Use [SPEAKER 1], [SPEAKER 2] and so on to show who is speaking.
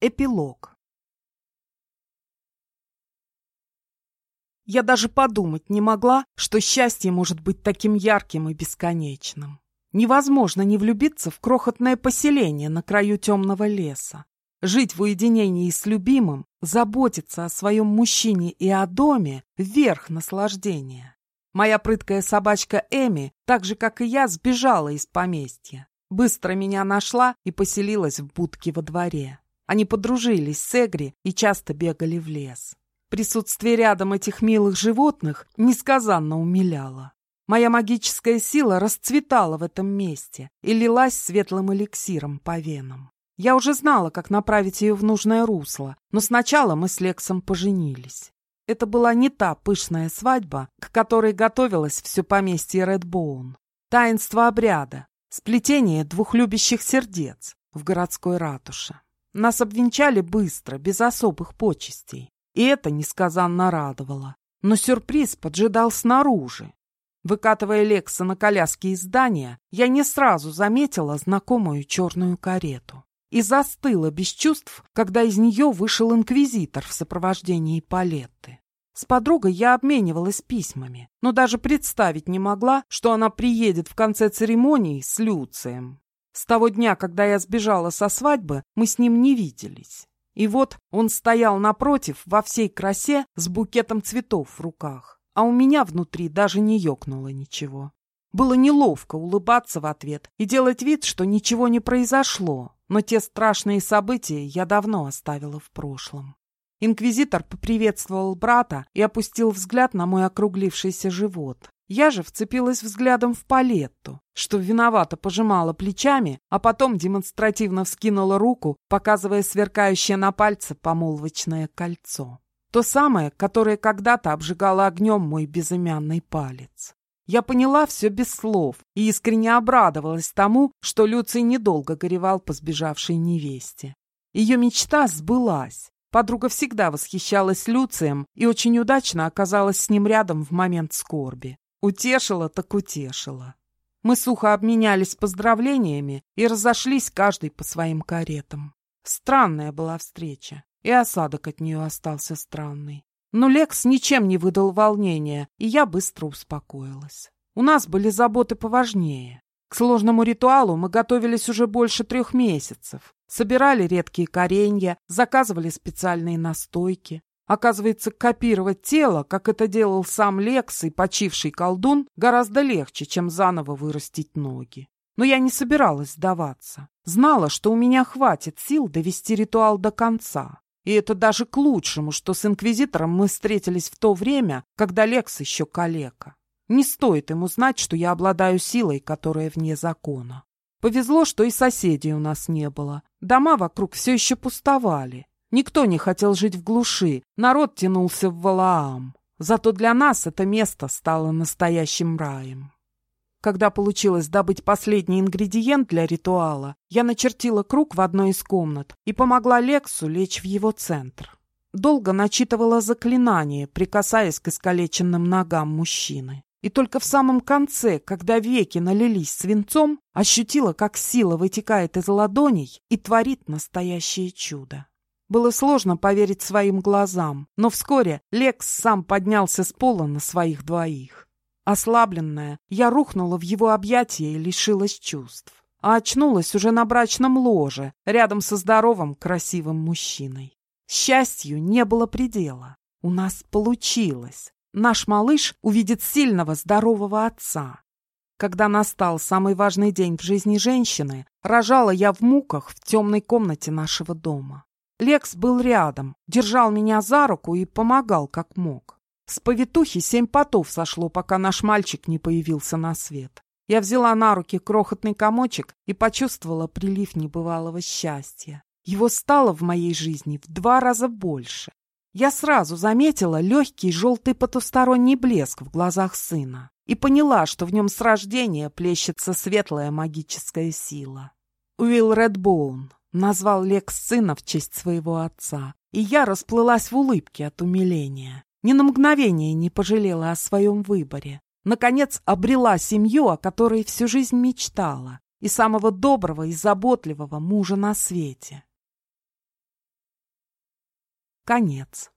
[SPEAKER 1] Эпилог. Я даже подумать не могла, что счастье может быть таким ярким и бесконечным. Невозможно не влюбиться в крохотное поселение на краю темного леса. Жить в уединении с любимым, заботиться о своем мужчине и о доме – верх наслаждения. Моя прыткая собачка Эми, так же, как и я, сбежала из поместья. Быстро меня нашла и поселилась в будке во дворе. Они подружились с Эгри и часто бегали в лес. Присутствие рядом этих милых животных несказанно умиляло. Моя магическая сила расцветала в этом месте и лилась светлым эликсиром по венам. Я уже знала, как направить ее в нужное русло, но сначала мы с Лексом поженились. Это была не та пышная свадьба, к которой готовилось все поместье Редбоун. Таинство обряда, сплетение двух любящих сердец в городской ратуше. Нас обвенчали быстро, без особых почестей. И это несказанно радовало. Но сюрприз поджидал снаружи. Выкатывая Лекса на коляске из здания, я не сразу заметила знакомую черную карету. И застыла без чувств, когда из нее вышел инквизитор в сопровождении Палетты. С подругой я обменивалась письмами, но даже представить не могла, что она приедет в конце церемонии с Люцием. С того дня, когда я сбежала со свадьбы, мы с ним не виделись. И вот он стоял напротив во всей красе с букетом цветов в руках, а у меня внутри даже не ёкнуло ничего. Было неловко улыбаться в ответ и делать вид, что ничего не произошло, но те страшные события я давно оставила в прошлом. Инквизитор поприветствовал брата и опустил взгляд на мой округлившийся живот. Я же вцепилась взглядом в палетту, что виновато пожимала плечами, а потом демонстративно вскинула руку, показывая сверкающее на пальце помолвочное кольцо. То самое, которое когда-то обжигало огнем мой безымянный палец. Я поняла все без слов и искренне обрадовалась тому, что Люций недолго горевал по сбежавшей невесте. Ее мечта сбылась. Подруга всегда восхищалась Люцием и очень удачно оказалась с ним рядом в момент скорби. Утешила так утешила. Мы сухо обменялись поздравлениями и разошлись каждый по своим каретам. Странная была встреча, и осадок от нее остался странный. Но Лекс ничем не выдал волнения, и я быстро успокоилась. У нас были заботы поважнее. К сложному ритуалу мы готовились уже больше трех месяцев. Собирали редкие коренья, заказывали специальные настойки. Оказывается, копировать тело, как это делал сам Лекс и почивший колдун, гораздо легче, чем заново вырастить ноги. Но я не собиралась сдаваться. Знала, что у меня хватит сил довести ритуал до конца. И это даже к лучшему, что с Инквизитором мы встретились в то время, когда Лекс еще калека. Не стоит ему знать, что я обладаю силой, которая вне закона. Повезло, что и соседей у нас не было. Дома вокруг все еще пустовали. Никто не хотел жить в глуши, народ тянулся в Валаам. Зато для нас это место стало настоящим раем. Когда получилось добыть последний ингредиент для ритуала, я начертила круг в одной из комнат и помогла Лексу лечь в его центр. Долго начитывала заклинание, прикасаясь к искалеченным ногам мужчины. И только в самом конце, когда веки налились свинцом, ощутила, как сила вытекает из ладоней и творит настоящее чудо. Было сложно поверить своим глазам, но вскоре Лекс сам поднялся с пола на своих двоих. Ослабленная, я рухнула в его объятия и лишилась чувств. А очнулась уже на брачном ложе, рядом со здоровым, красивым мужчиной. Счастью не было предела. У нас получилось. Наш малыш увидит сильного, здорового отца. Когда настал самый важный день в жизни женщины, рожала я в муках в темной комнате нашего дома. Лекс был рядом, держал меня за руку и помогал как мог. С повитухи семь потов сошло, пока наш мальчик не появился на свет. Я взяла на руки крохотный комочек и почувствовала прилив небывалого счастья. Его стало в моей жизни в два раза больше. Я сразу заметила легкий желтый потусторонний блеск в глазах сына и поняла, что в нем с рождения плещется светлая магическая сила. Уилл Редбоун, Назвал Лекс сына в честь своего отца, и я расплылась в улыбке от умиления. Ни на мгновение не пожалела о своем выборе. Наконец обрела семью, о которой всю жизнь мечтала, и самого доброго и заботливого мужа на свете. Конец.